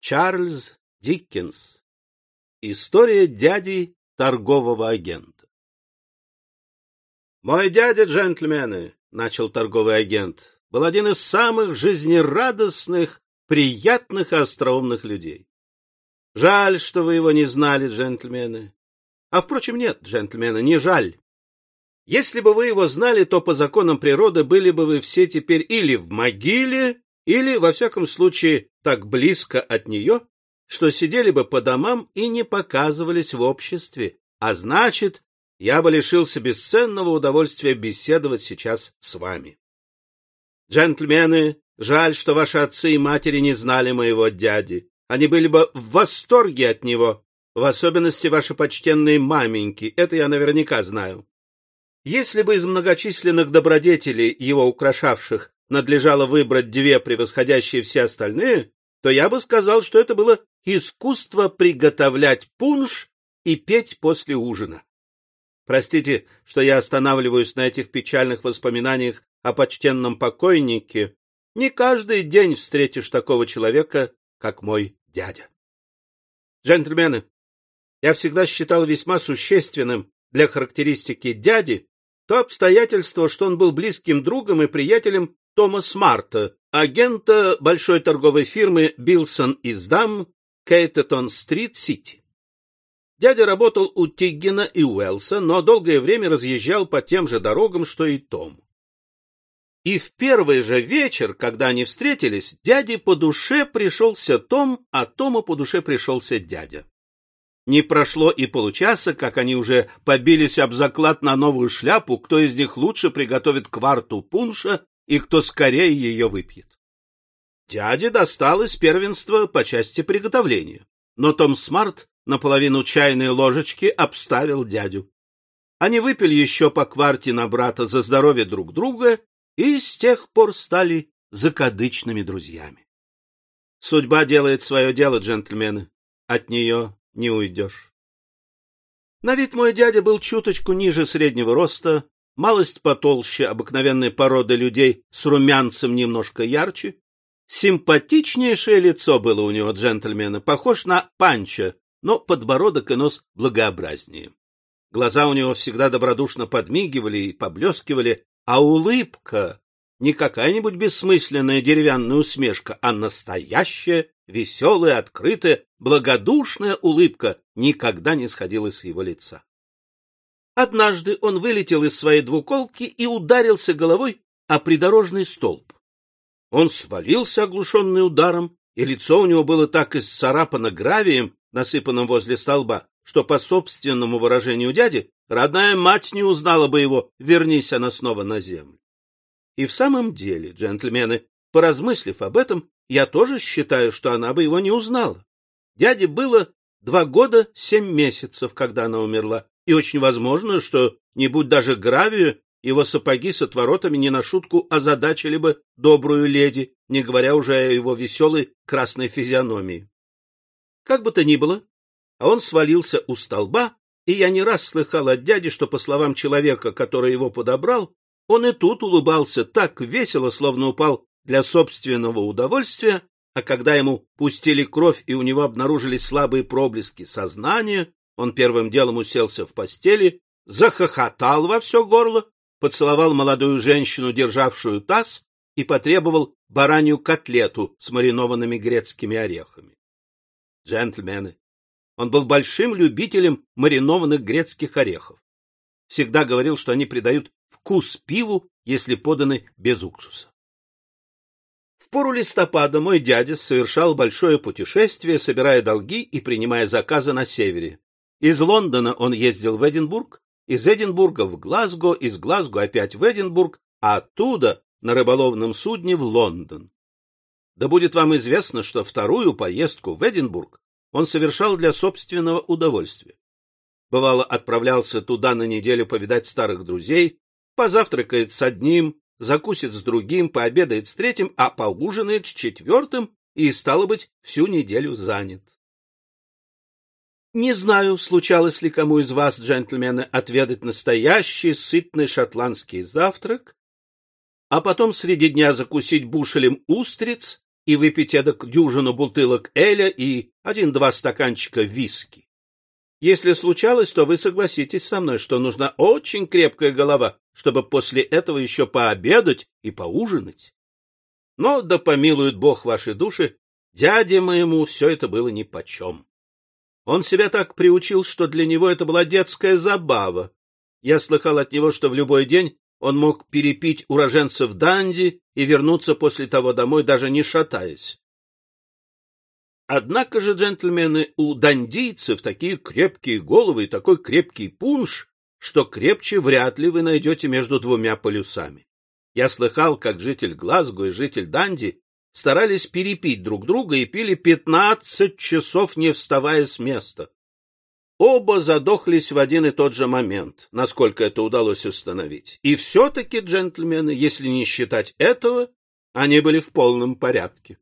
Чарльз Диккенс. История дяди торгового агента. «Мой дядя, джентльмены», — начал торговый агент, — был один из самых жизнерадостных, приятных и остроумных людей. Жаль, что вы его не знали, джентльмены. А, впрочем, нет, джентльмены, не жаль. Если бы вы его знали, то по законам природы были бы вы все теперь или в могиле, или, во всяком случае, так близко от нее, что сидели бы по домам и не показывались в обществе, а значит, я бы лишился бесценного удовольствия беседовать сейчас с вами. Джентльмены, жаль, что ваши отцы и матери не знали моего дяди. Они были бы в восторге от него, в особенности ваши почтенные маменьки, это я наверняка знаю. Если бы из многочисленных добродетелей, его украшавших, надлежало выбрать две превосходящие все остальные, то я бы сказал, что это было искусство приготовлять пунш и петь после ужина. Простите, что я останавливаюсь на этих печальных воспоминаниях о почтенном покойнике. Не каждый день встретишь такого человека, как мой дядя. Джентльмены, я всегда считал весьма существенным для характеристики дяди то обстоятельство, что он был близким другом и приятелем Тома Смарта, агента большой торговой фирмы Билсон из Дам, Кейтетон-стрит, Сити. Дядя работал у Тиггина и Уэлса, но долгое время разъезжал по тем же дорогам, что и Том. И в первый же вечер, когда они встретились, дяде по душе пришелся Том, а Тому по душе пришелся дядя. Не прошло и получаса, как они уже побились об заклад на новую шляпу, кто из них лучше приготовит кварту пунша и кто скорее ее выпьет. Дяде досталось первенство по части приготовления, но Том Смарт наполовину чайной ложечки обставил дядю. Они выпили еще по кварте на брата за здоровье друг друга и с тех пор стали закадычными друзьями. Судьба делает свое дело, джентльмены. От нее не уйдешь. На вид мой дядя был чуточку ниже среднего роста, малость потолще обыкновенной породы людей с румянцем немножко ярче. Симпатичнейшее лицо было у него, джентльмена, похож на панча, но подбородок и нос благообразнее. Глаза у него всегда добродушно подмигивали и поблескивали, а улыбка не какая-нибудь бессмысленная деревянная усмешка, а настоящая, веселая, открытая, благодушная улыбка никогда не сходила с его лица. Однажды он вылетел из своей двуколки и ударился головой о придорожный столб. Он свалился, оглушенный ударом, и лицо у него было так исцарапано гравием, насыпанным возле столба, что, по собственному выражению дяди, родная мать не узнала бы его, вернись она снова на землю. И в самом деле, джентльмены, поразмыслив об этом, я тоже считаю, что она бы его не узнала. Дяде было два года семь месяцев, когда она умерла, и очень возможно, что, не будь даже гравию, его сапоги с отворотами не на шутку озадачили бы добрую леди, не говоря уже о его веселой красной физиономии. Как бы то ни было, а он свалился у столба, и я не раз слыхал от дяди, что, по словам человека, который его подобрал, он и тут улыбался так весело, словно упал для собственного удовольствия, а когда ему пустили кровь и у него обнаружились слабые проблески сознания, он первым делом уселся в постели, захохотал во все горло, поцеловал молодую женщину, державшую таз, и потребовал баранью котлету с маринованными грецкими орехами. Джентльмены, он был большим любителем маринованных грецких орехов. Всегда говорил, что они придают вкус пиву, если поданы без уксуса. В пору листопада мой дядя совершал большое путешествие, собирая долги и принимая заказы на севере. Из Лондона он ездил в Эдинбург, из Эдинбурга в Глазго, из Глазго опять в Эдинбург, а оттуда на рыболовном судне в Лондон. Да будет вам известно, что вторую поездку в Эдинбург он совершал для собственного удовольствия. Бывало, отправлялся туда на неделю повидать старых друзей, позавтракает с одним, закусит с другим, пообедает с третьим, а поужинает с четвертым и, стало быть, всю неделю занят. Не знаю, случалось ли кому из вас, джентльмены, отведать настоящий сытный шотландский завтрак, а потом среди дня закусить бушелем устриц и выпить эдак дюжину бутылок эля и один-два стаканчика виски. Если случалось, то вы согласитесь со мной, что нужна очень крепкая голова, чтобы после этого еще пообедать и поужинать. Но да помилует Бог ваши души, дяде моему все это было нипочем. Он себя так приучил, что для него это была детская забава. Я слыхал от него, что в любой день он мог перепить уроженцев Данди и вернуться после того домой, даже не шатаясь. Однако же, джентльмены, у дандийцев такие крепкие головы и такой крепкий пунш, что крепче вряд ли вы найдете между двумя полюсами. Я слыхал, как житель Глазго и житель Данди старались перепить друг друга и пили пятнадцать часов, не вставая с места. Оба задохлись в один и тот же момент, насколько это удалось установить. И все-таки, джентльмены, если не считать этого, они были в полном порядке.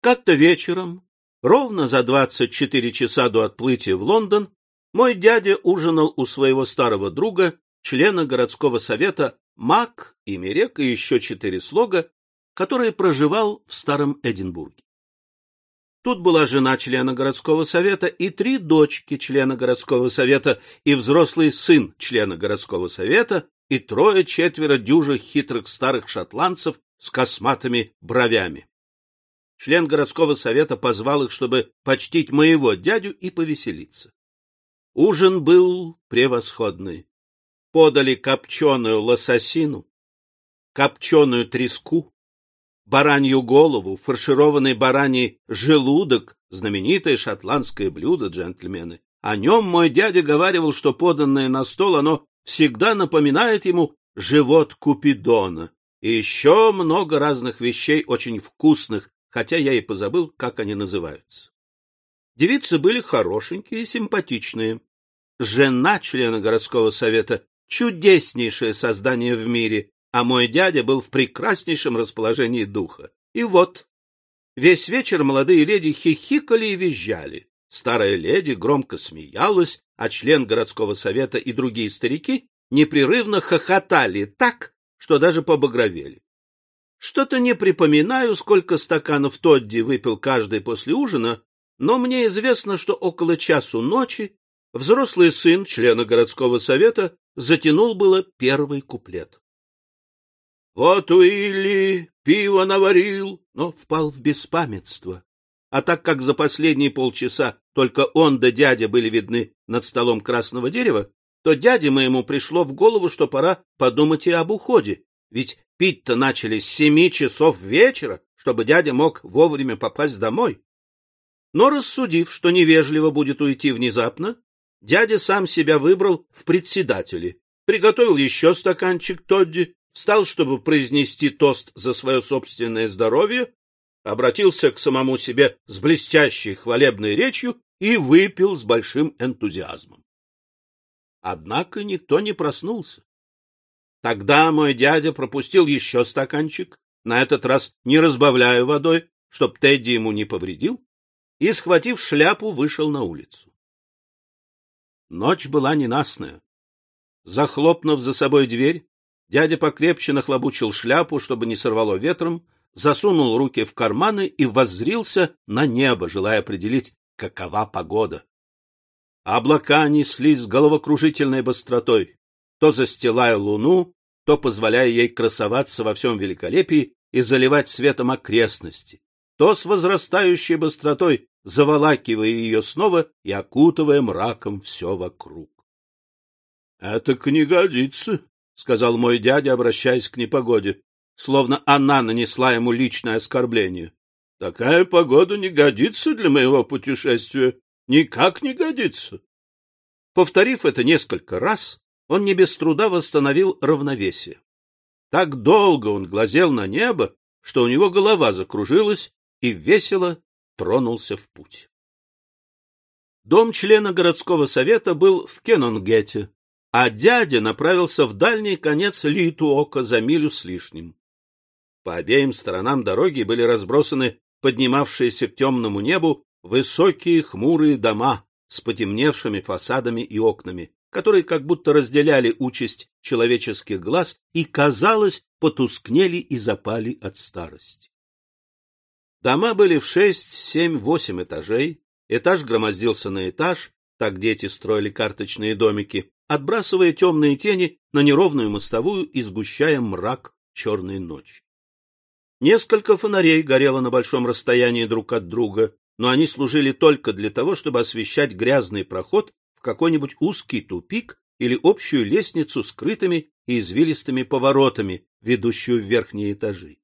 Как-то вечером, ровно за двадцать четыре часа до отплытия в Лондон, мой дядя ужинал у своего старого друга, члена городского совета Мак и Мерек и еще четыре слога, который проживал в Старом Эдинбурге. Тут была жена члена городского совета и три дочки члена городского совета и взрослый сын члена городского совета и трое-четверо дюжих хитрых старых шотландцев с косматыми бровями. Член городского совета позвал их, чтобы почтить моего дядю и повеселиться. Ужин был превосходный. Подали копченую лососину, копченую треску, баранью голову, фаршированный бараний желудок, знаменитое шотландское блюдо, джентльмены. О нем мой дядя говаривал, что поданное на стол оно всегда напоминает ему живот Купидона. И еще много разных вещей очень вкусных, хотя я и позабыл, как они называются. Девицы были хорошенькие и симпатичные. Жена члена городского совета — чудеснейшее создание в мире, а мой дядя был в прекраснейшем расположении духа. И вот, весь вечер молодые леди хихикали и визжали. Старая леди громко смеялась, а член городского совета и другие старики непрерывно хохотали так, что даже побагровели. Что-то не припоминаю, сколько стаканов Тодди выпил каждый после ужина, но мне известно, что около часу ночи взрослый сын члена городского совета затянул было первый куплет. Вот Уилли пиво наварил, но впал в беспамятство. А так как за последние полчаса только он да дядя были видны над столом красного дерева, то дяде моему пришло в голову, что пора подумать и об уходе, ведь Пить-то начали с семи часов вечера, чтобы дядя мог вовремя попасть домой. Но рассудив, что невежливо будет уйти внезапно, дядя сам себя выбрал в председатели, приготовил еще стаканчик Тодди, встал, чтобы произнести тост за свое собственное здоровье, обратился к самому себе с блестящей хвалебной речью и выпил с большим энтузиазмом. Однако никто не проснулся. Тогда мой дядя пропустил еще стаканчик, на этот раз не разбавляя водой, чтоб Тедди ему не повредил, и, схватив шляпу, вышел на улицу. Ночь была ненастная. Захлопнув за собой дверь, дядя покрепче нахлобучил шляпу, чтобы не сорвало ветром, засунул руки в карманы и воззрился на небо, желая определить, какова погода. Облака неслись с головокружительной быстротой, то застилая луну, то позволяя ей красоваться во всем великолепии и заливать светом окрестности, то с возрастающей быстротой заволакивая ее снова и окутывая мраком все вокруг. — Это не годится, — сказал мой дядя, обращаясь к непогоде, словно она нанесла ему личное оскорбление. — Такая погода не годится для моего путешествия, никак не годится. Повторив это несколько раз, он не без труда восстановил равновесие. Так долго он глазел на небо, что у него голова закружилась и весело тронулся в путь. Дом члена городского совета был в Кенонгете, а дядя направился в дальний конец Литуока за милю с лишним. По обеим сторонам дороги были разбросаны поднимавшиеся к темному небу высокие хмурые дома с потемневшими фасадами и окнами, которые как будто разделяли участь человеческих глаз и, казалось, потускнели и запали от старости. Дома были в шесть, семь, восемь этажей, этаж громоздился на этаж, так дети строили карточные домики, отбрасывая темные тени на неровную мостовую и сгущая мрак черной ночи. Несколько фонарей горело на большом расстоянии друг от друга, но они служили только для того, чтобы освещать грязный проход в какой-нибудь узкий тупик или общую лестницу с скрытыми и извилистыми поворотами, ведущую в верхние этажи.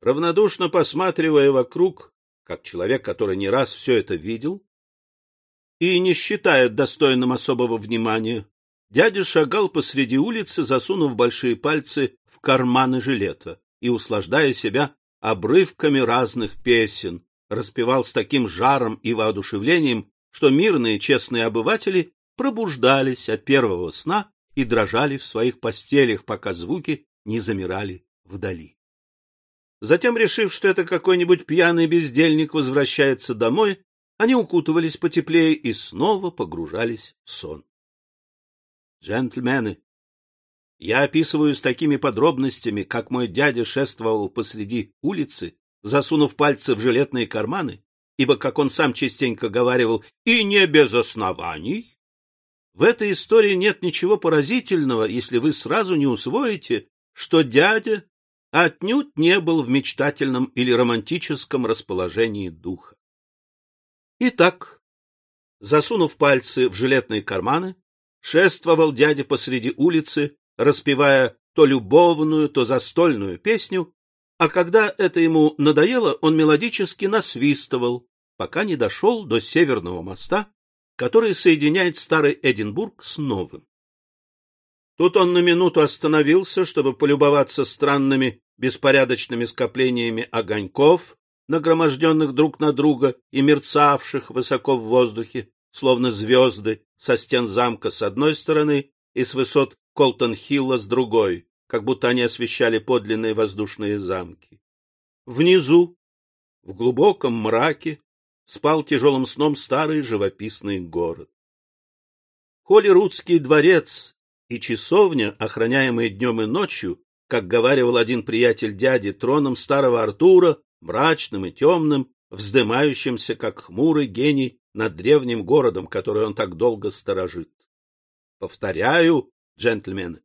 Равнодушно посматривая вокруг, как человек, который не раз все это видел, и не считая достойным особого внимания, дядя шагал посреди улицы, засунув большие пальцы в карманы жилета и услаждая себя обрывками разных песен, распевал с таким жаром и воодушевлением, что мирные честные обыватели пробуждались от первого сна и дрожали в своих постелях, пока звуки не замирали вдали. Затем, решив, что это какой-нибудь пьяный бездельник возвращается домой, они укутывались потеплее и снова погружались в сон. Джентльмены, я описываю с такими подробностями, как мой дядя шествовал посреди улицы, засунув пальцы в жилетные карманы, ибо, как он сам частенько говаривал, и не без оснований. В этой истории нет ничего поразительного, если вы сразу не усвоите, что дядя отнюдь не был в мечтательном или романтическом расположении духа. Итак, засунув пальцы в жилетные карманы, шествовал дядя посреди улицы, распевая то любовную, то застольную песню, а когда это ему надоело, он мелодически насвистывал, пока не дошел до Северного моста, который соединяет старый Эдинбург с новым. Тут он на минуту остановился, чтобы полюбоваться странными беспорядочными скоплениями огоньков, нагроможденных друг на друга и мерцавших высоко в воздухе, словно звезды, со стен замка с одной стороны и с высот Колтон-Хилла с другой, как будто они освещали подлинные воздушные замки. Внизу, в глубоком мраке, спал тяжелым сном старый живописный город. Холлирудский дворец и часовня, охраняемые днем и ночью, как говаривал один приятель дяди, троном старого Артура, мрачным и темным, вздымающимся, как хмурый гений, над древним городом, который он так долго сторожит. Повторяю, джентльмены,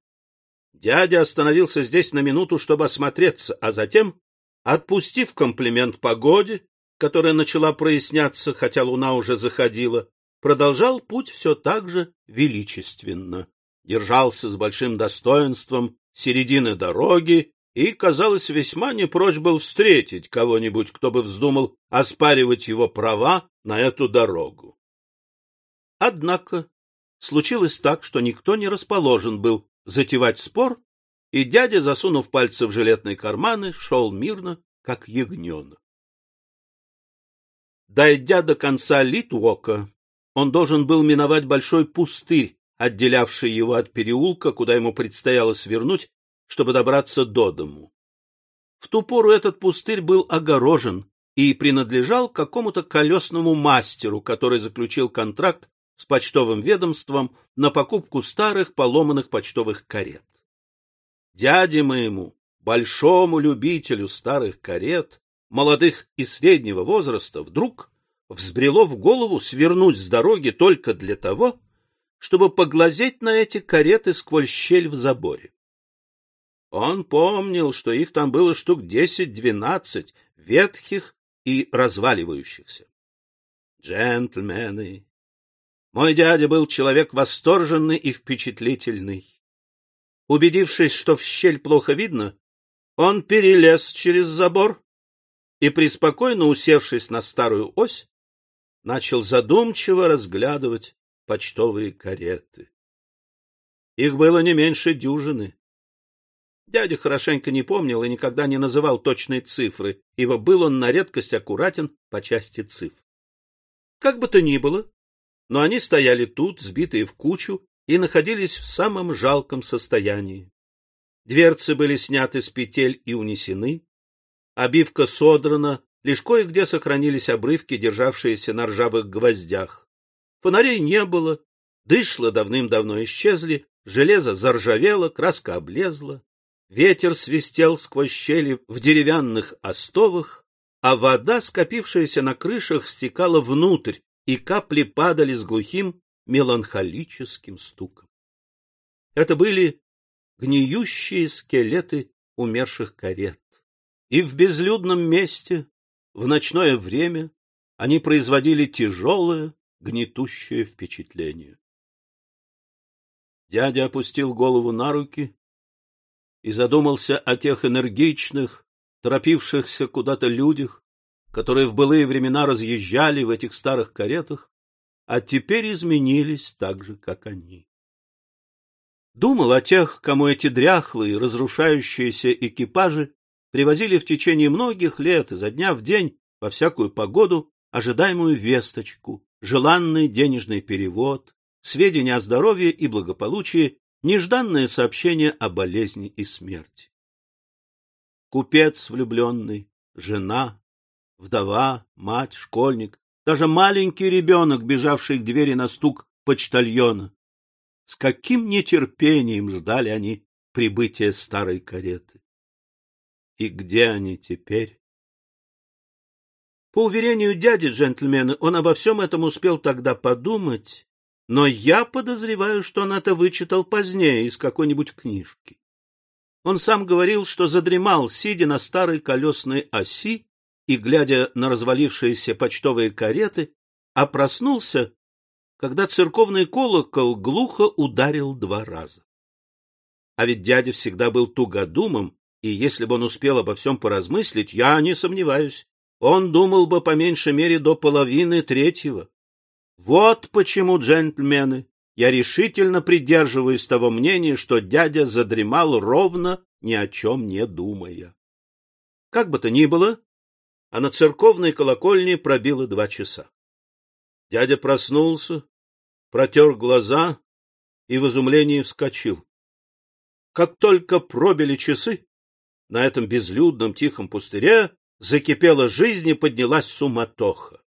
дядя остановился здесь на минуту, чтобы осмотреться, а затем, отпустив комплимент погоде, которая начала проясняться, хотя луна уже заходила, продолжал путь все так же величественно, держался с большим достоинством середины дороги и, казалось, весьма не прочь был встретить кого-нибудь, кто бы вздумал оспаривать его права на эту дорогу. Однако случилось так, что никто не расположен был затевать спор, и дядя, засунув пальцы в жилетные карманы, шел мирно, как ягненок. Дойдя до конца Литвока, он должен был миновать большой пустырь, отделявший его от переулка, куда ему предстояло свернуть, чтобы добраться до дому. В ту пору этот пустырь был огорожен и принадлежал какому-то колесному мастеру, который заключил контракт с почтовым ведомством на покупку старых поломанных почтовых карет. Дяде моему, большому любителю старых карет, молодых и среднего возраста, вдруг взбрело в голову свернуть с дороги только для того, чтобы поглазеть на эти кареты сквозь щель в заборе. Он помнил, что их там было штук десять-двенадцать, ветхих и разваливающихся. Джентльмены, мой дядя был человек восторженный и впечатлительный. Убедившись, что в щель плохо видно, он перелез через забор и, преспокойно усевшись на старую ось, начал задумчиво разглядывать почтовые кареты. Их было не меньше дюжины. Дядя хорошенько не помнил и никогда не называл точной цифры, ибо был он на редкость аккуратен по части цифр. Как бы то ни было, но они стояли тут, сбитые в кучу, и находились в самом жалком состоянии. Дверцы были сняты с петель и унесены, обивка содрана, лишь кое-где сохранились обрывки, державшиеся на ржавых гвоздях. Фонарей не было, дышла давным-давно исчезли, железо заржавело, краска облезла, ветер свистел сквозь щели в деревянных остовах, а вода, скопившаяся на крышах, стекала внутрь, и капли падали с глухим меланхолическим стуком. Это были гниющие скелеты умерших карет. И в безлюдном месте, в ночное время, они производили тяжелое, гнетущее впечатление. Дядя опустил голову на руки и задумался о тех энергичных, торопившихся куда-то людях, которые в былые времена разъезжали в этих старых каретах, а теперь изменились так же, как они. Думал о тех, кому эти дряхлые, разрушающиеся экипажи привозили в течение многих лет изо дня в день во всякую погоду ожидаемую весточку, желанный денежный перевод, сведения о здоровье и благополучии, нежданное сообщение о болезни и смерти. Купец влюбленный, жена, вдова, мать, школьник, даже маленький ребенок, бежавший к двери на стук почтальона. С каким нетерпением ждали они прибытия старой кареты. И где они теперь? По уверению дяди джентльмена, он обо всем этом успел тогда подумать, но я подозреваю, что он это вычитал позднее из какой-нибудь книжки. Он сам говорил, что задремал, сидя на старой колесной оси и глядя на развалившиеся почтовые кареты, а проснулся, когда церковный колокол глухо ударил два раза. А ведь дядя всегда был тугодумом, и если бы он успел обо всем поразмыслить, я не сомневаюсь, он думал бы по меньшей мере до половины третьего. Вот почему, джентльмены, я решительно придерживаюсь того мнения, что дядя задремал ровно, ни о чем не думая. Как бы то ни было, а на церковной колокольне пробило два часа. Дядя проснулся, протер глаза и в изумлении вскочил. Как только пробили часы, на этом безлюдном тихом пустыре закипела жизнь и поднялась суматоха.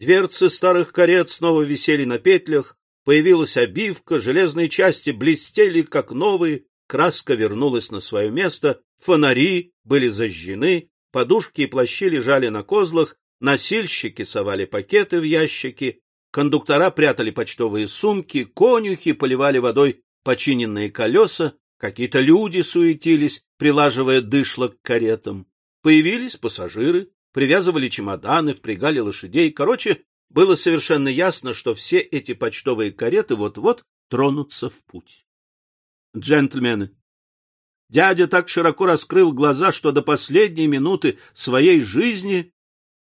Дверцы старых карет снова висели на петлях, появилась обивка, железные части блестели, как новые, краска вернулась на свое место, фонари были зажжены, подушки и плащи лежали на козлах, носильщики совали пакеты в ящики, кондуктора прятали почтовые сумки, конюхи поливали водой починенные колеса, какие-то люди суетились, прилаживая дышло к каретам. Появились пассажиры, привязывали чемоданы, впрягали лошадей. Короче, было совершенно ясно, что все эти почтовые кареты вот-вот тронутся в путь. Джентльмены, Дядя так широко раскрыл глаза, что до последней минуты своей жизни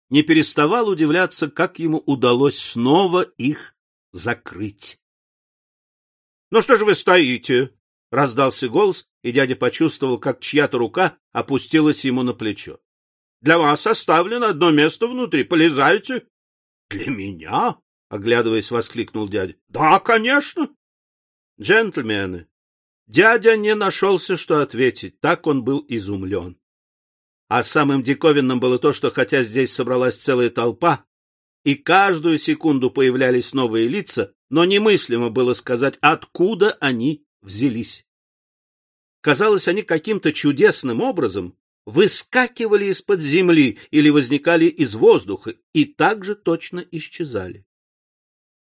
не переставал удивляться, как ему удалось снова их закрыть. — Ну что же вы стоите? — раздался голос, и дядя почувствовал, как чья-то рука опустилась ему на плечо. — Для вас оставлено одно место внутри. Полезайте. — Для меня? — оглядываясь, воскликнул дядя. — Да, конечно. — Джентльмены, Дядя не нашелся, что ответить, так он был изумлен. А самым диковинным было то, что хотя здесь собралась целая толпа, и каждую секунду появлялись новые лица, но немыслимо было сказать, откуда они взялись. Казалось, они каким-то чудесным образом выскакивали из-под земли или возникали из воздуха и также точно исчезали.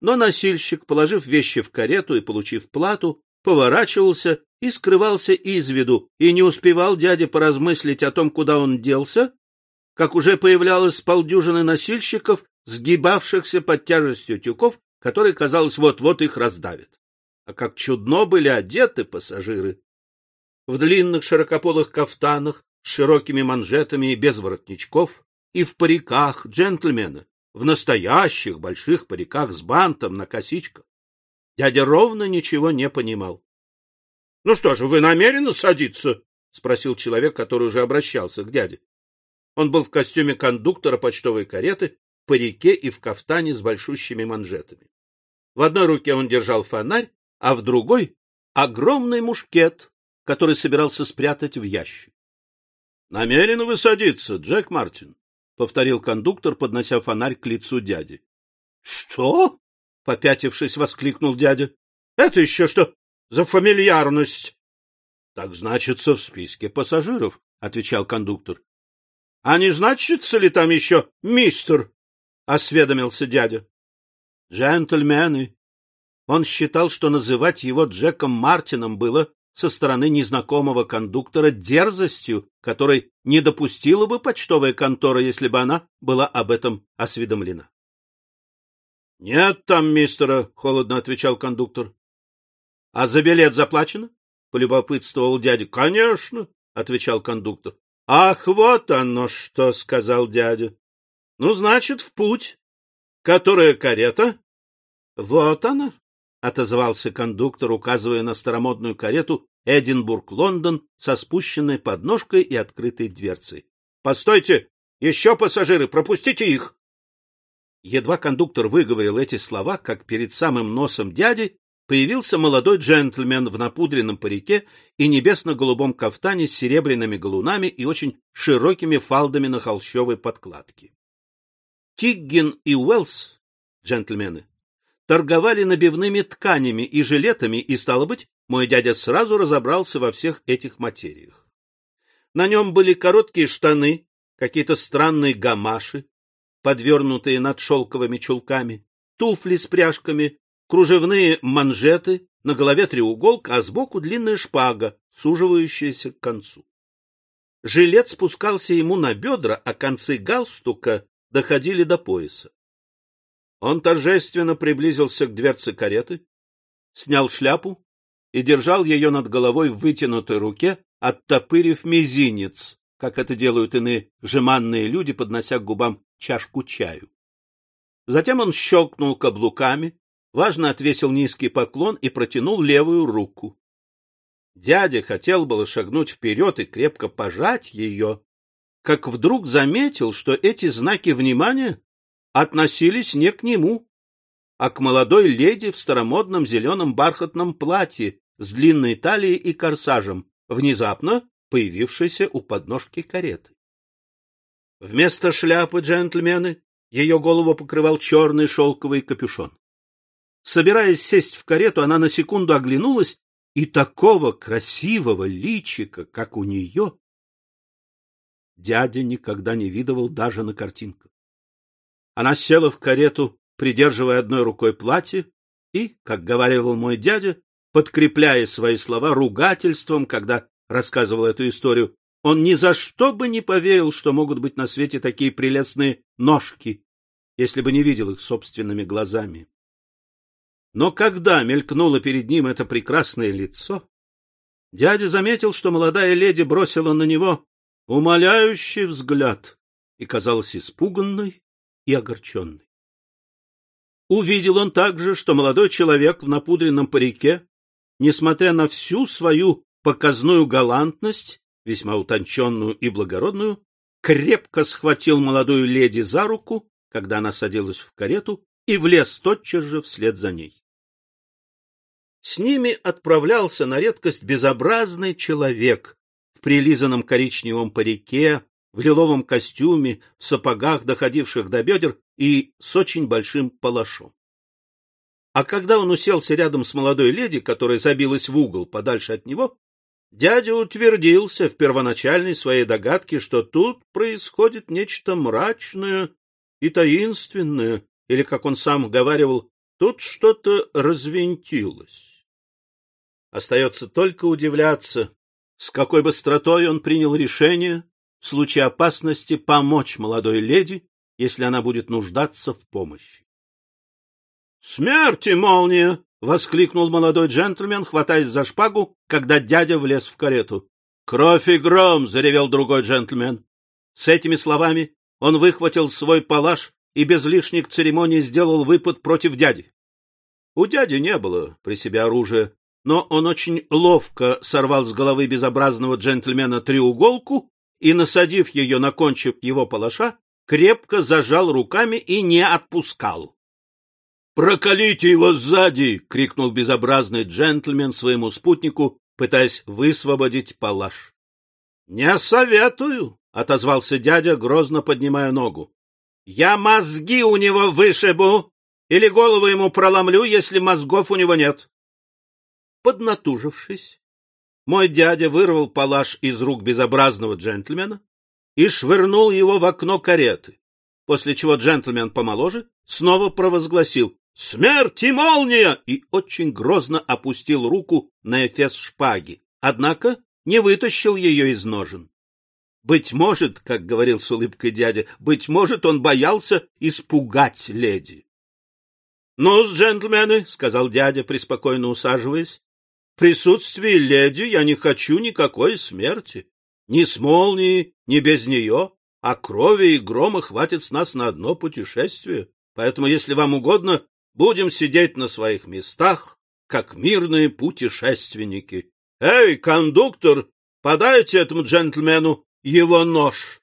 Но носильщик, положив вещи в карету и получив плату, поворачивался и скрывался из виду, и не успевал дядя поразмыслить о том, куда он делся, как уже появлялось полдюжины носильщиков, сгибавшихся под тяжестью тюков, которые, казалось, вот-вот их раздавят. А как чудно были одеты пассажиры! В длинных широкополых кафтанах, с широкими манжетами и без воротничков, и в париках джентльмены, в настоящих больших париках с бантом на косичках. Дядя ровно ничего не понимал. — Ну что же, вы намерены садиться? — спросил человек, который уже обращался к дяде. Он был в костюме кондуктора почтовой кареты, в парике и в кафтане с большущими манжетами. В одной руке он держал фонарь, а в другой — огромный мушкет, который собирался спрятать в ящик. — Намерены вы садиться, Джек Мартин? — повторил кондуктор, поднося фонарь к лицу дяди. — Что? — попятившись, воскликнул дядя. — Это еще что за фамильярность? — Так значится в списке пассажиров, — отвечал кондуктор. — А не значится ли там еще мистер? — осведомился дядя. — Джентльмены. Он считал, что называть его Джеком Мартином было со стороны незнакомого кондуктора дерзостью, которой не допустила бы почтовая контора, если бы она была об этом осведомлена. — Нет там мистера, — холодно отвечал кондуктор. — А за билет заплачено? — полюбопытствовал дядя. — Конечно, — отвечал кондуктор. — Ах, вот оно что, — сказал дядя. — Ну, значит, в путь. Которая карета? — Вот она, — отозвался кондуктор, указывая на старомодную карету Эдинбург-Лондон со спущенной подножкой и открытой дверцей. — Постойте! Еще пассажиры! Пропустите их! Едва кондуктор выговорил эти слова, как перед самым носом дяди появился молодой джентльмен в напудренном парике и небесно-голубом кафтане с серебряными галунами и очень широкими фалдами на холщовой подкладке. Тиггин и Уэллс, джентльмены, торговали набивными тканями и жилетами, и, стало быть, мой дядя сразу разобрался во всех этих материях. На нем были короткие штаны, какие-то странные гамаши, подвернутые над шелковыми чулками, туфли с пряжками, кружевные манжеты, на голове треуголка, а сбоку длинная шпага, суживающаяся к концу. Жилет спускался ему на бедра, а концы галстука доходили до пояса. Он торжественно приблизился к дверце кареты, снял шляпу и держал ее над головой в вытянутой руке, оттопырив мизинец, как это делают иные жеманные люди, поднося к губам чашку чаю. Затем он щелкнул каблуками, важно отвесил низкий поклон и протянул левую руку. Дядя хотел было шагнуть вперед и крепко пожать ее, как вдруг заметил, что эти знаки внимания относились не к нему, а к молодой леди в старомодном зеленом бархатном платье с длинной талией и корсажем, внезапно появившейся у подножки кареты. Вместо шляпы джентльмены ее голову покрывал черный шелковый капюшон. Собираясь сесть в карету, она на секунду оглянулась, и такого красивого личика, как у нее, дядя никогда не видывал даже на картинках. Она села в карету, придерживая одной рукой платье, и, как говорил мой дядя, подкрепляя свои слова ругательством, когда рассказывал эту историю, он ни за что бы не поверил, что могут быть на свете такие прелестные ножки, если бы не видел их собственными глазами. Но когда мелькнуло перед ним это прекрасное лицо, дядя заметил, что молодая леди бросила на него умоляющий взгляд и казалась испуганной и огорченный. Увидел он также, что молодой человек в напудренном парике, несмотря на всю свою показную галантность, весьма утонченную и благородную, крепко схватил молодую леди за руку, когда она садилась в карету, и влез тотчас же вслед за ней. С ними отправлялся на редкость безобразный человек в прилизанном коричневом парике, в лиловом костюме, в сапогах, доходивших до бедер, и с очень большим палашом. А когда он уселся рядом с молодой леди, которая забилась в угол подальше от него, дядя утвердился в первоначальной своей догадке, что тут происходит нечто мрачное и таинственное, или, как он сам говаривал, тут что-то развинтилось. Остается только удивляться, с какой быстротой он принял решение в случае опасности помочь молодой леди, если она будет нуждаться в помощи. «Смерти, молния!» — воскликнул молодой джентльмен, хватаясь за шпагу, когда дядя влез в карету. «Кровь и гром!» — заревел другой джентльмен. С этими словами он выхватил свой палаш и без лишних церемоний сделал выпад против дяди. У дяди не было при себе оружия, но он очень ловко сорвал с головы безобразного джентльмена треуголку и, насадив ее на кончик его палаша, крепко зажал руками и не отпускал. «Прокалите его сзади!» — крикнул безобразный джентльмен своему спутнику, пытаясь высвободить палаш. «Не советую!» — отозвался дядя, грозно поднимая ногу. «Я мозги у него вышибу или голову ему проломлю, если мозгов у него нет!» Поднатужившись, мой дядя вырвал палаш из рук безобразного джентльмена и швырнул его в окно кареты, после чего джентльмен помоложе снова провозгласил «Смерть и молния!» и очень грозно опустил руку на эфес шпаги, однако не вытащил ее из ножен. Быть может, как говорил с улыбкой дядя, быть может, он боялся испугать леди. — Ну, джентльмены, — сказал дядя, преспокойно усаживаясь, — в присутствии леди я не хочу никакой смерти. Ни с молнией, ни без нее, а крови и грома хватит с нас на одно путешествие. Поэтому, если вам угодно, будем сидеть на своих местах, как мирные путешественники. Эй, кондуктор, подайте этому джентльмену его нож.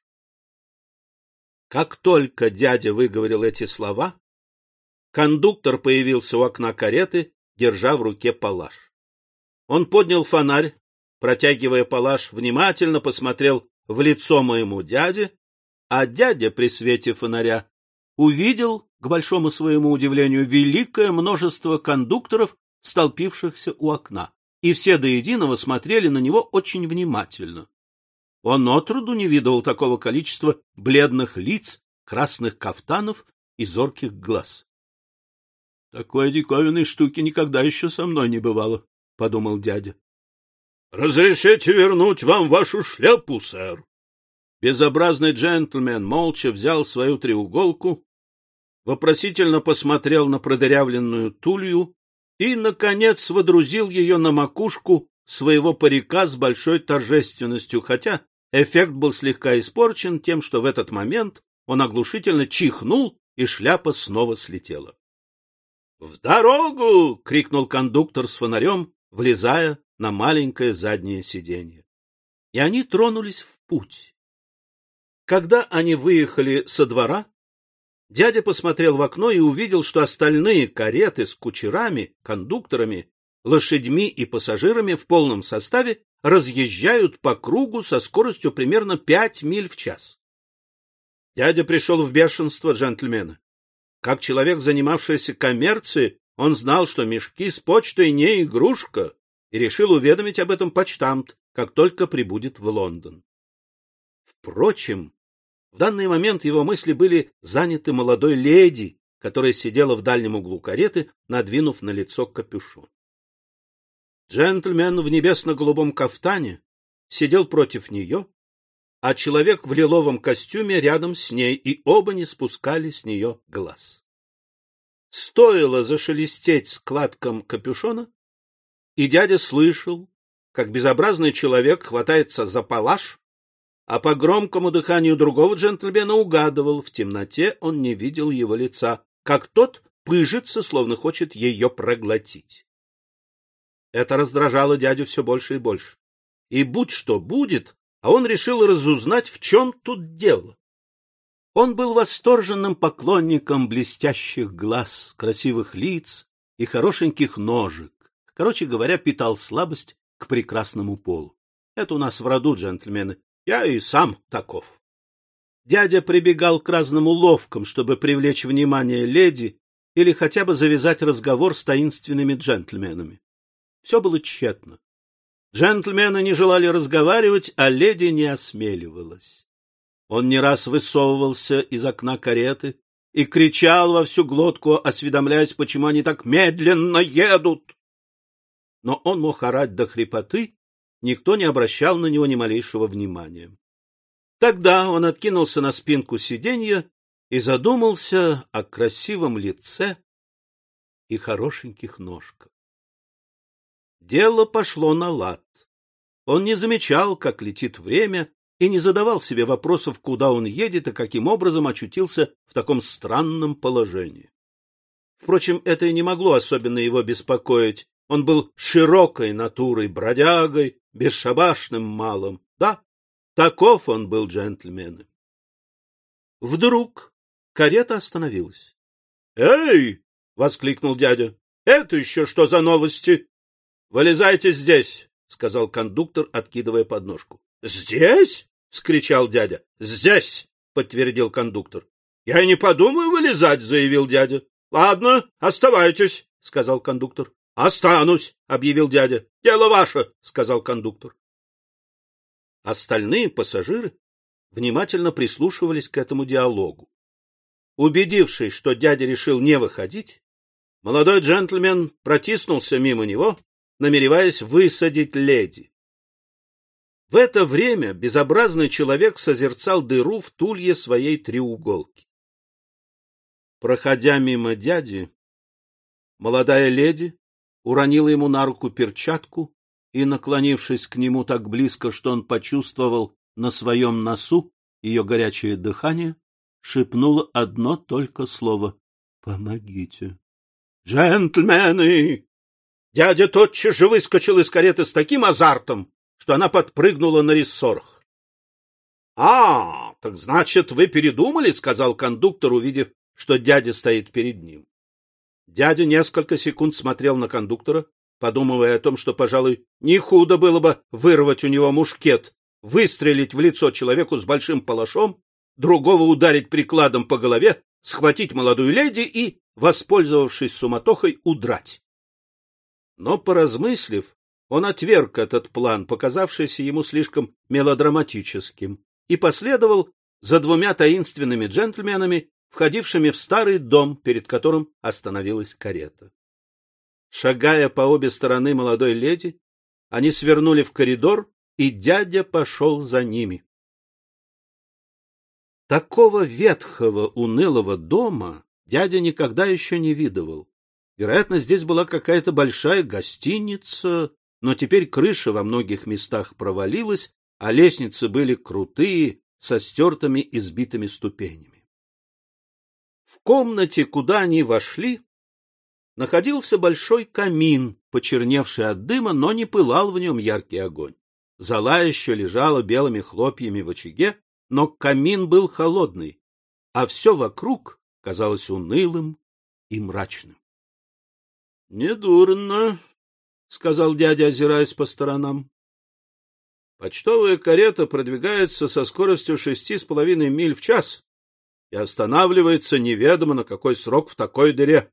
Как только дядя выговорил эти слова, кондуктор появился у окна кареты, держа в руке палаш. Он поднял фонарь, протягивая палаш, внимательно посмотрел в лицо моему дяде, а дядя при свете фонаря увидел, к большому своему удивлению, великое множество кондукторов, столпившихся у окна, и все до единого смотрели на него очень внимательно. Он отроду не видывал такого количества бледных лиц, красных кафтанов и зорких глаз. — Такой диковинной штуки никогда еще со мной не бывало, — подумал дядя. — Разрешите вернуть вам вашу шляпу, сэр. Безобразный джентльмен молча взял свою треуголку, вопросительно посмотрел на продырявленную тулью и, наконец, водрузил ее на макушку своего парика с большой торжественностью, хотя эффект был слегка испорчен тем, что в этот момент он оглушительно чихнул, и шляпа снова слетела. — В дорогу! — крикнул кондуктор с фонарем, влезая на маленькое заднее сиденье. И они тронулись в путь. Когда они выехали со двора, дядя посмотрел в окно и увидел, что остальные кареты с кучерами, кондукторами лошадьми и пассажирами в полном составе разъезжают по кругу со скоростью примерно пять миль в час. Дядя пришел в бешенство джентльмена. Как человек, занимавшийся коммерцией, он знал, что мешки с почтой не игрушка, и решил уведомить об этом почтамт, как только прибудет в Лондон. Впрочем, в данный момент его мысли были заняты молодой леди, которая сидела в дальнем углу кареты, надвинув на лицо капюшон. Джентльмен в небесно-голубом кафтане сидел против нее, а человек в лиловом костюме рядом с ней, и оба не спускали с нее глаз. Стоило зашелестеть складком капюшона, и дядя слышал, как безобразный человек хватается за палаш, а по громкому дыханию другого джентльмена угадывал, в темноте он не видел его лица, как тот пыжится, словно хочет ее проглотить. Это раздражало дядю все больше и больше. И будь что будет, а он решил разузнать, в чем тут дело. Он был восторженным поклонником блестящих глаз, красивых лиц и хорошеньких ножек. Короче говоря, питал слабость к прекрасному полу. Это у нас в роду, джентльмены. Я и сам таков. Дядя прибегал к разным уловкам, чтобы привлечь внимание леди или хотя бы завязать разговор с таинственными джентльменами. Все было тщетно. Джентльмены не желали разговаривать, а леди не осмеливалась. Он не раз высовывался из окна кареты и кричал во всю глотку, осведомляясь, почему они так медленно едут. Но он мог орать до хрипоты, никто не обращал на него ни малейшего внимания. Тогда он откинулся на спинку сиденья и задумался о красивом лице и хорошеньких ножках. Дело пошло на лад. Он не замечал, как летит время, и не задавал себе вопросов, куда он едет и каким образом очутился в таком странном положении. Впрочем, это и не могло особенно его беспокоить. Он был широкой натурой, бродягой, бесшабашным малым. Да, таков он был джентльмен. Вдруг карета остановилась. «Эй!» — воскликнул дядя. «Это еще что за новости?» — Вылезайте здесь, — сказал кондуктор, откидывая подножку. — Здесь? — вскричал дядя. — Здесь, — подтвердил кондуктор. — Я не подумаю вылезать, — заявил дядя. — Ладно, оставайтесь, — сказал кондуктор. — Останусь, — объявил дядя. — Дело ваше, — сказал кондуктор. Остальные пассажиры внимательно прислушивались к этому диалогу. Убедившись, что дядя решил не выходить, молодой джентльмен протиснулся мимо него, намереваясь высадить леди. В это время безобразный человек созерцал дыру в тулье своей треуголки. Проходя мимо дяди, молодая леди уронила ему на руку перчатку и, наклонившись к нему так близко, что он почувствовал на своем носу ее горячее дыхание, шепнула одно только слово — «Помогите». «Джентльмены!» Дядя тотчас же выскочил из кареты с таким азартом, что она подпрыгнула на рессорах. — А, так значит, вы передумали? — сказал кондуктор, увидев, что дядя стоит перед ним. Дядя несколько секунд смотрел на кондуктора, подумывая о том, что, пожалуй, не худо было бы вырвать у него мушкет, выстрелить в лицо человеку с большим палашом, другого ударить прикладом по голове, схватить молодую леди и, воспользовавшись суматохой, удрать. Но, поразмыслив, он отверг этот план, показавшийся ему слишком мелодраматическим, и последовал за двумя таинственными джентльменами, входившими в старый дом, перед которым остановилась карета. Шагая по обе стороны молодой леди, они свернули в коридор, и дядя пошел за ними. Такого ветхого, унылого дома дядя никогда еще не видывал. Вероятно, здесь была какая-то большая гостиница, но теперь крыша во многих местах провалилась, а лестницы были крутые, со стертыми и сбитыми ступенями. В комнате, куда они вошли, находился большой камин, почерневший от дыма, но не пылал в нем яркий огонь. Зола еще лежала белыми хлопьями в очаге, но камин был холодный, а все вокруг казалось унылым и мрачным. — Недурно, — сказал дядя, озираясь по сторонам. Почтовая карета продвигается со скоростью шести с половиной миль в час и останавливается неведомо на какой срок в такой дыре.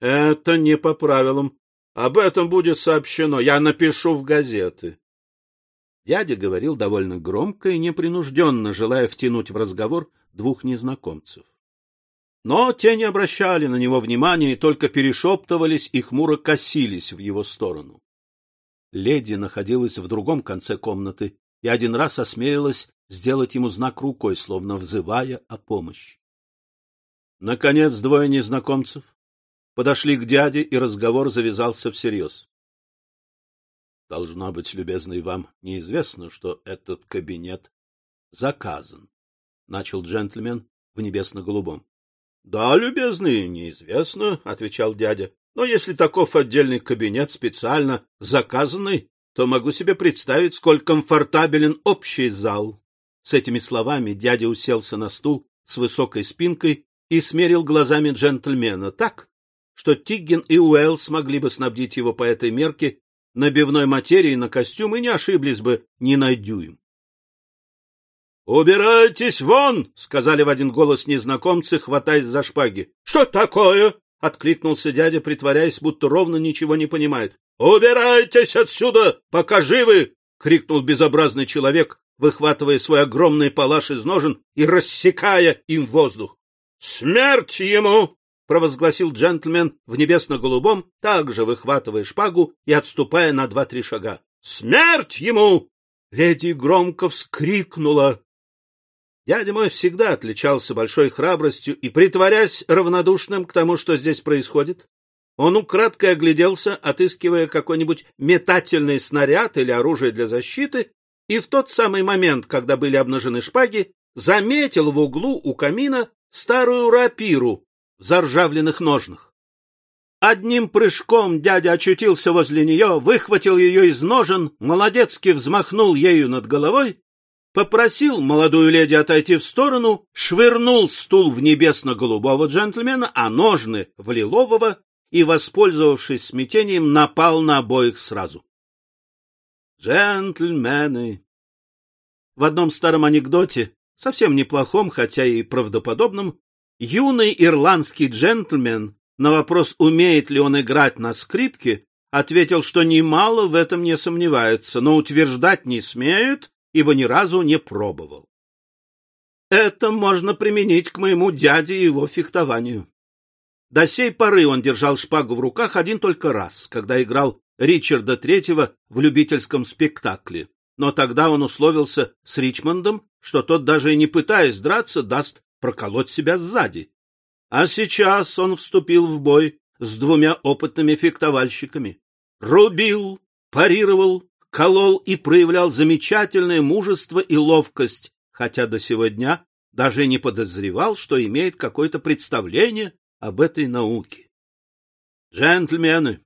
Это не по правилам. Об этом будет сообщено. Я напишу в газеты. Дядя говорил довольно громко и непринужденно, желая втянуть в разговор двух незнакомцев. Но те не обращали на него внимания и только перешептывались и хмуро косились в его сторону. Леди находилась в другом конце комнаты и один раз осмелилась сделать ему знак рукой, словно взывая о помощи. Наконец двое незнакомцев подошли к дяде, и разговор завязался всерьез. — Должно быть, любезный, вам неизвестно, что этот кабинет заказан, — начал джентльмен в небесно-голубом. — Да, любезный, неизвестно, — отвечал дядя. — Но если таков отдельный кабинет, специально заказанный, то могу себе представить, сколь комфортабелен общий зал. С этими словами дядя уселся на стул с высокой спинкой и смерил глазами джентльмена так, что Тиггин и Уэлл смогли бы снабдить его по этой мерке набивной материей на костюм и не ошиблись бы ни на дюйм. «Убирайтесь вон!» — сказали в один голос незнакомцы, хватаясь за шпаги. «Что такое?» — откликнулся дядя, притворяясь, будто ровно ничего не понимает. «Убирайтесь отсюда, пока живы!» — крикнул безобразный человек, выхватывая свой огромный палаш из ножен и рассекая им воздух. «Смерть ему!» — провозгласил джентльмен в небесно-голубом, также выхватывая шпагу и отступая на два-три шага. «Смерть ему!» Леди громко вскрикнула. Дядя мой всегда отличался большой храбростью и, притворясь равнодушным к тому, что здесь происходит, он украдкой огляделся, отыскивая какой-нибудь метательный снаряд или оружие для защиты, и в тот самый момент, когда были обнажены шпаги, заметил в углу у камина старую рапиру в заржавленных ножнах. Одним прыжком дядя очутился возле нее, выхватил ее из ножен, молодецки взмахнул ею над головой попросил молодую леди отойти в сторону, швырнул стул в небесно-голубого джентльмена, а ножны в лилового и, воспользовавшись смятением, напал на обоих сразу. Джентльмены! В одном старом анекдоте, совсем неплохом, хотя и правдоподобном, юный ирландский джентльмен на вопрос, умеет ли он играть на скрипке, ответил, что немало в этом не сомневается, но утверждать не смеет, ибо ни разу не пробовал. Это можно применить к моему дяде и его фехтованию. До сей поры он держал шпагу в руках один только раз, когда играл Ричарда Третьего в любительском спектакле. Но тогда он условился с Ричмондом, что тот, даже и не пытаясь драться, даст проколоть себя сзади. А сейчас он вступил в бой с двумя опытными фехтовальщиками. Рубил, парировал, колол и проявлял замечательное мужество и ловкость, хотя до сего дня даже не подозревал, что имеет какое-то представление об этой науке. Джентльмены,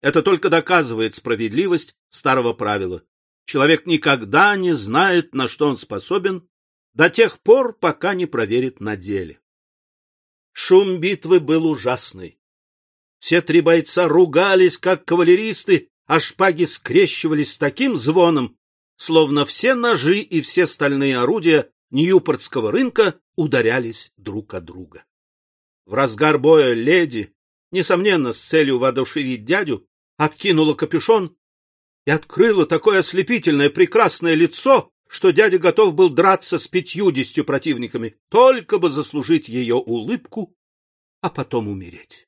это только доказывает справедливость старого правила. Человек никогда не знает, на что он способен, до тех пор, пока не проверит на деле. Шум битвы был ужасный. Все три бойца ругались, как кавалеристы, а шпаги скрещивались с таким звоном, словно все ножи и все стальные орудия Ньюпортского рынка ударялись друг о друга. В разгар боя леди, несомненно, с целью воодушевить дядю, откинула капюшон и открыла такое ослепительное прекрасное лицо, что дядя готов был драться с пятьюдесятью противниками, только бы заслужить ее улыбку, а потом умереть.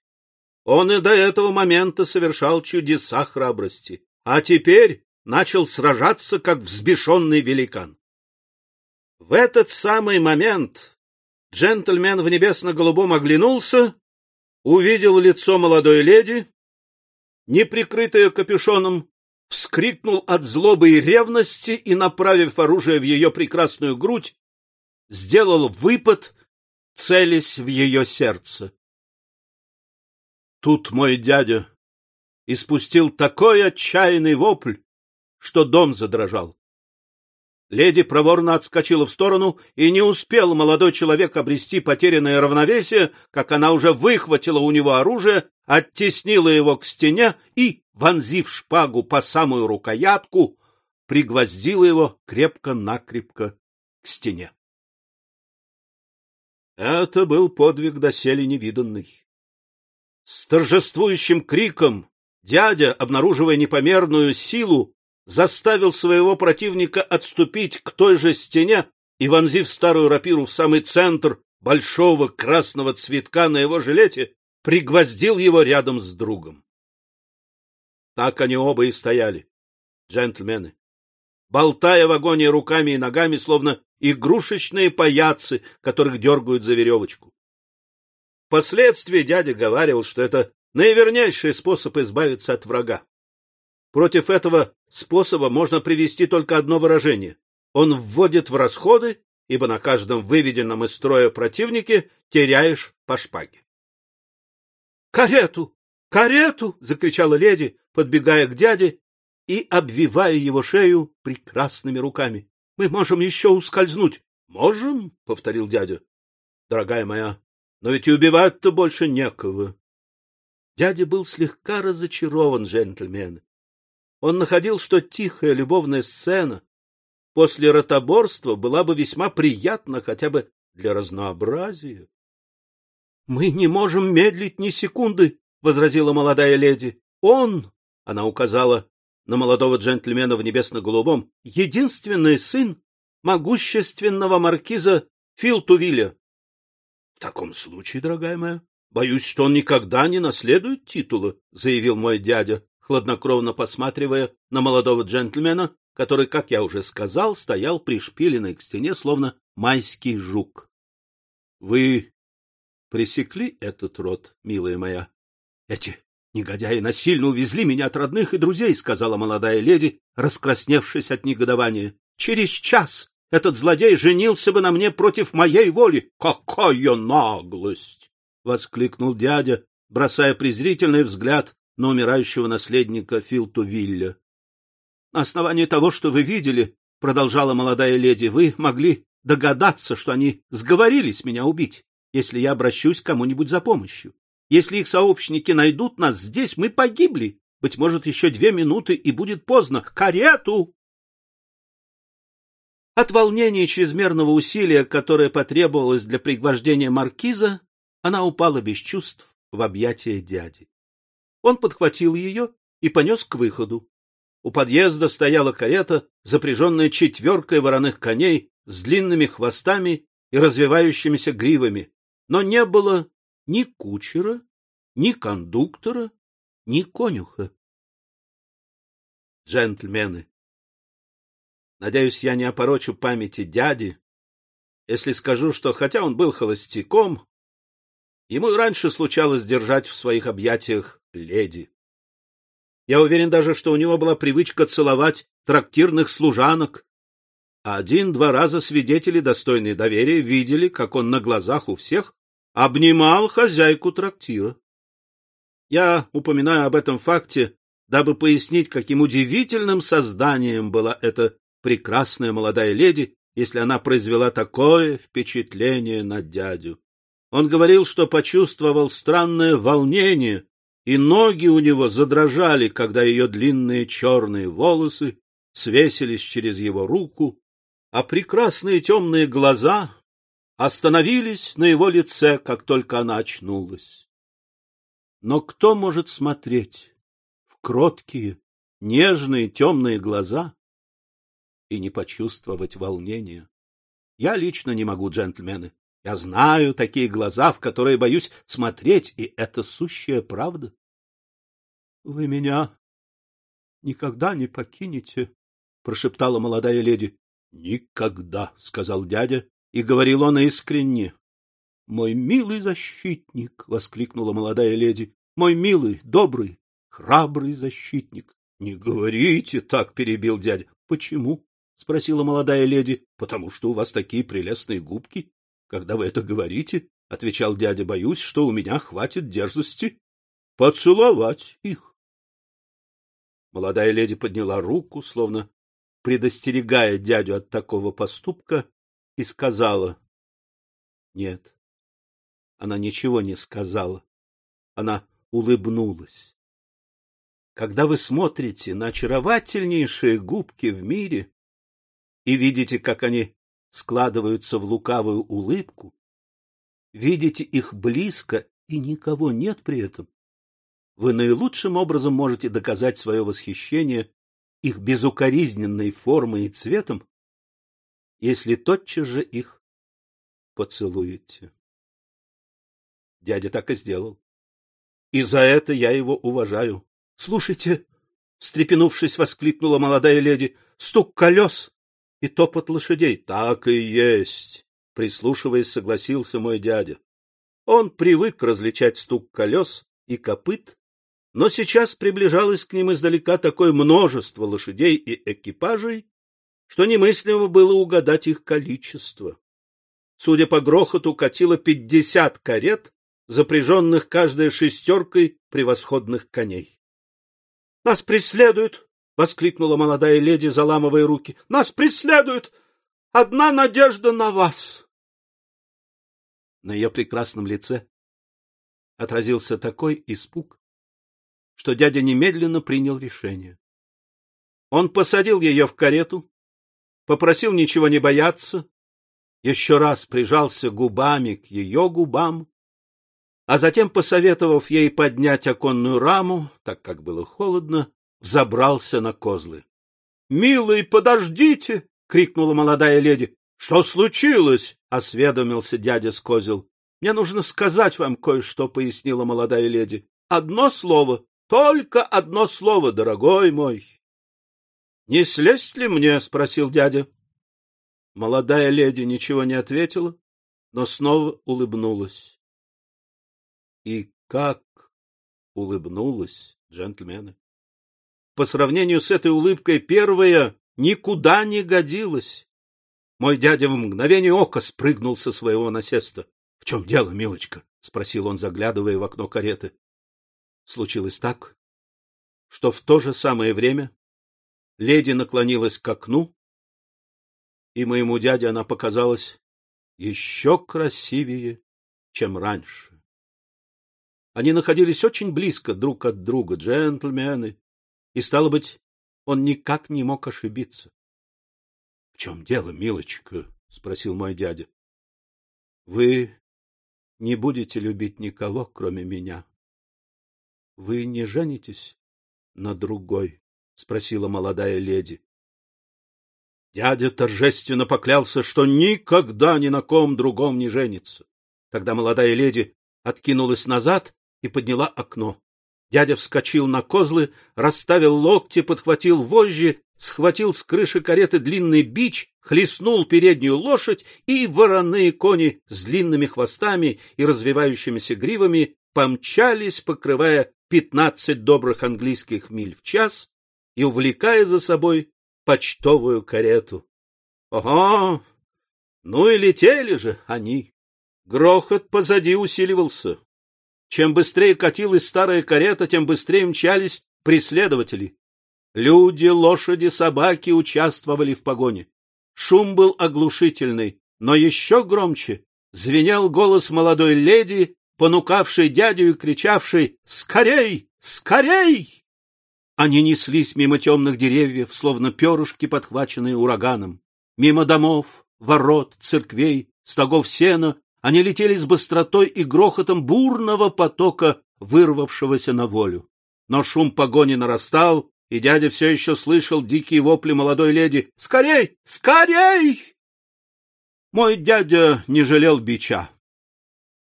Он и до этого момента совершал чудеса храбрости, а теперь начал сражаться, как взбешенный великан. В этот самый момент джентльмен в небесно-голубом оглянулся, увидел лицо молодой леди, не прикрытое капюшоном, вскрикнул от злобы и ревности и, направив оружие в ее прекрасную грудь, сделал выпад, целясь в ее сердце. Тут мой дядя испустил такой отчаянный вопль, что дом задрожал. Леди проворно отскочила в сторону, и не успел молодой человек обрести потерянное равновесие, как она уже выхватила у него оружие, оттеснила его к стене и, вонзив шпагу по самую рукоятку, пригвоздила его крепко-накрепко к стене. Это был подвиг доселе невиданный. С торжествующим криком дядя, обнаруживая непомерную силу, заставил своего противника отступить к той же стене и, вонзив старую рапиру в самый центр большого красного цветка на его жилете, пригвоздил его рядом с другом. Так они оба и стояли, джентльмены, болтая в агонии руками и ногами, словно игрушечные паяцы, которых дергают за веревочку. Впоследствии дядя говаривал, что это наивернейший способ избавиться от врага. Против этого способа можно привести только одно выражение. Он вводит в расходы, ибо на каждом выведенном из строя противнике теряешь по шпаге. «Карету! Карету!» — закричала леди, подбегая к дяде и обвивая его шею прекрасными руками. «Мы можем еще ускользнуть!» «Можем?» — повторил дядя. «Дорогая моя, но ведь и убивать-то больше некого». Дядя был слегка разочарован, джентльмены. Он находил, что тихая любовная сцена после ротоборства была бы весьма приятна хотя бы для разнообразия. — Мы не можем медлить ни секунды, — возразила молодая леди. — Он, — она указала на молодого джентльмена в небесно-голубом, — единственный сын могущественного маркиза Филтувиля. — таком случае, дорогая моя, боюсь, что он никогда не наследует титула, — заявил мой дядя хладнокровно посматривая на молодого джентльмена, который, как я уже сказал, стоял пришпиленный к стене, словно майский жук. — Вы пресекли этот род, милая моя? — Эти негодяи насильно увезли меня от родных и друзей, — сказала молодая леди, раскрасневшись от негодования. — Через час этот злодей женился бы на мне против моей воли. — Какая наглость! — воскликнул дядя, бросая презрительный взгляд на умирающего наследника Филтувилля. — На основании того, что вы видели, — продолжала молодая леди, — вы могли догадаться, что они сговорились меня убить, если я обращусь к кому-нибудь за помощью. Если их сообщники найдут нас здесь, мы погибли. Быть может, еще две минуты, и будет поздно. Карету! От волнения и чрезмерного усилия, которое потребовалось для пригвождения маркиза, она упала без чувств в объятия дяди. Он подхватил ее и понес к выходу. У подъезда стояла карета, запряженная четверкой вороных коней с длинными хвостами и развивающимися гривами, но не было ни кучера, ни кондуктора, ни конюха. Джентльмены, надеюсь, я не опорочу памяти дяди, если скажу, что хотя он был холостяком, ему раньше случалось держать в своих объятиях леди. Я уверен даже, что у него была привычка целовать трактирных служанок. А один-два раза свидетели, достойные доверия, видели, как он на глазах у всех обнимал хозяйку трактира. Я упоминаю об этом факте, дабы пояснить, каким удивительным созданием была эта прекрасная молодая леди, если она произвела такое впечатление на дядю. Он говорил, что почувствовал странное волнение, и ноги у него задрожали, когда ее длинные черные волосы свесились через его руку, а прекрасные темные глаза остановились на его лице, как только она очнулась. Но кто может смотреть в кроткие, нежные, темные глаза и не почувствовать волнения? Я лично не могу, джентльмены. Я знаю такие глаза, в которые боюсь смотреть, и это сущая правда. — Вы меня никогда не покинете, — прошептала молодая леди. — Никогда, — сказал дядя, и говорил он искренне. — Мой милый защитник, — воскликнула молодая леди, — мой милый, добрый, храбрый защитник. — Не говорите так, — перебил дядя. — Почему? — спросила молодая леди. — Потому что у вас такие прелестные губки, когда вы это говорите, — отвечал дядя, — боюсь, что у меня хватит дерзости поцеловать их. Молодая леди подняла руку, словно предостерегая дядю от такого поступка, и сказала. Нет, она ничего не сказала. Она улыбнулась. Когда вы смотрите на очаровательнейшие губки в мире и видите, как они складываются в лукавую улыбку, видите их близко и никого нет при этом, вы наилучшим образом можете доказать свое восхищение их безукоризненной формой и цветом, если тотчас же их поцелуете. Дядя так и сделал. И за это я его уважаю. — Слушайте, — встрепенувшись, воскликнула молодая леди, — стук колес и топот лошадей. — Так и есть, — прислушиваясь, согласился мой дядя. Он привык различать стук колес и копыт, но сейчас приближалось к ним издалека такое множество лошадей и экипажей, что немыслимо было угадать их количество. Судя по грохоту, катило пятьдесят карет, запряженных каждой шестеркой превосходных коней. — Нас преследуют! — воскликнула молодая леди, заламывая руки. — Нас преследуют! Одна надежда на вас! На ее прекрасном лице отразился такой испуг, что дядя немедленно принял решение. Он посадил ее в карету, попросил ничего не бояться, еще раз прижался губами к ее губам, а затем, посоветовав ей поднять оконную раму, так как было холодно, забрался на козлы. — Милый, подождите! — крикнула молодая леди. — Что случилось? — осведомился дядя с козел. — Мне нужно сказать вам кое-что, — пояснила молодая леди. — Одно слово, только одно слово, дорогой мой. — Не слезть ли мне? — спросил дядя. Молодая леди ничего не ответила, но снова улыбнулась. И как улыбнулась, джентльмены! По сравнению с этой улыбкой первая никуда не годилась. Мой дядя в мгновение ока спрыгнул со своего насеста. — В чем дело, милочка? — спросил он, заглядывая в окно кареты. Случилось так, что в то же самое время леди наклонилась к окну, и моему дяде она показалась еще красивее, чем раньше. Они находились очень близко друг от друга, джентльмены, и, стало быть, он никак не мог ошибиться. — В чем дело, милочка? — спросил мой дядя. — Вы не будете любить никого, кроме меня. — Вы не женитесь на другой? — спросила молодая леди. Дядя торжественно поклялся, что никогда ни на ком другом не женится. Тогда молодая леди откинулась назад и подняла окно. Дядя вскочил на козлы, расставил локти, подхватил вожжи, схватил с крыши кареты длинный бич, хлестнул переднюю лошадь, и вороные кони с длинными хвостами и развивающимися гривами помчались, покрывая пятнадцать добрых английских миль в час и увлекая за собой почтовую карету. Ого! Ну и летели же они. Грохот позади усиливался. Чем быстрее катилась старая карета, тем быстрее мчались преследователи. Люди, лошади, собаки участвовали в погоне. Шум был оглушительный, но еще громче звенел голос молодой леди, понукавшей дядю и кричавшей «Скорей! Скорей!» Они неслись мимо темных деревьев, словно перышки, подхваченные ураганом. Мимо домов, ворот, церквей, стогов сена они летели с быстротой и грохотом бурного потока, вырвавшегося на волю. Но шум погони нарастал, и дядя все еще слышал дикие вопли молодой леди. «Скорей! Скорей!» Мой дядя не жалел бича.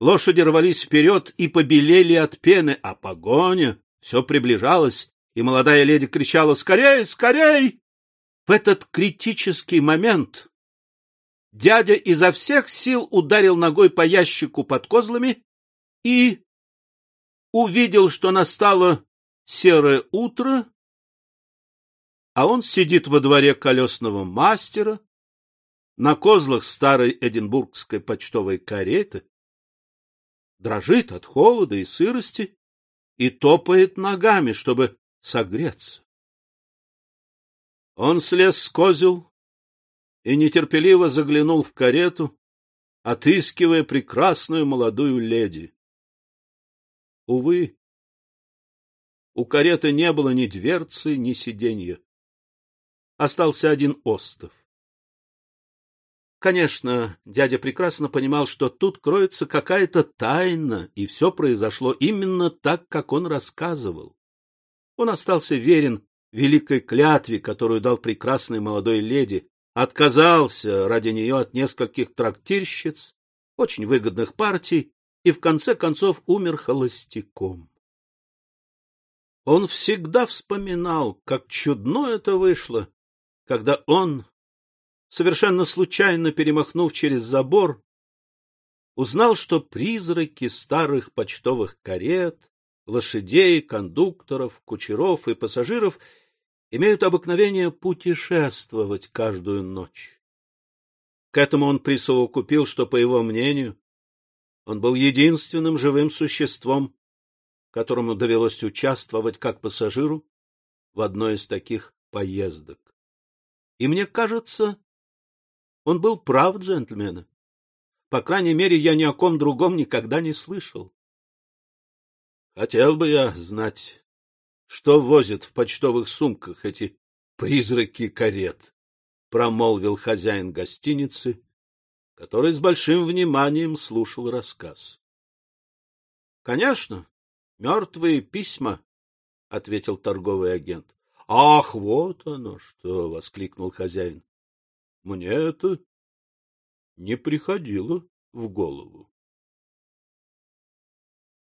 Лошади рвались вперед и побелели от пены, а погоня все приближалась, и молодая леди кричала «Скорей! Скорей!» В этот критический момент Дядя изо всех сил ударил ногой по ящику под козлами и увидел, что настало серое утро, а он сидит во дворе колесного мастера на козлах старой эдинбургской почтовой кареты, дрожит от холода и сырости и топает ногами, чтобы согреться. Он слез с козел и нетерпеливо заглянул в карету, отыскивая прекрасную молодую леди. Увы, у кареты не было ни дверцы, ни сиденья. Остался один остов. Конечно, дядя прекрасно понимал, что тут кроется какая-то тайна, и все произошло именно так, как он рассказывал. Он остался верен великой клятве, которую дал прекрасной молодой леди, отказался ради нее от нескольких трактирщиц, очень выгодных партий, и в конце концов умер холостяком. Он всегда вспоминал, как чудно это вышло, когда он, совершенно случайно перемахнув через забор, узнал, что призраки старых почтовых карет, лошадей, кондукторов, кучеров и пассажиров — имеют обыкновение путешествовать каждую ночь. К этому он присовокупил, что, по его мнению, он был единственным живым существом, которому довелось участвовать как пассажиру в одной из таких поездок. И мне кажется, он был прав, джентльмены. По крайней мере, я ни о ком другом никогда не слышал. Хотел бы я знать что возят в почтовых сумках эти призраки карет? — промолвил хозяин гостиницы, который с большим вниманием слушал рассказ. — Конечно, мертвые письма, — ответил торговый агент. — Ах, вот оно что! — воскликнул хозяин. — Мне это не приходило в голову.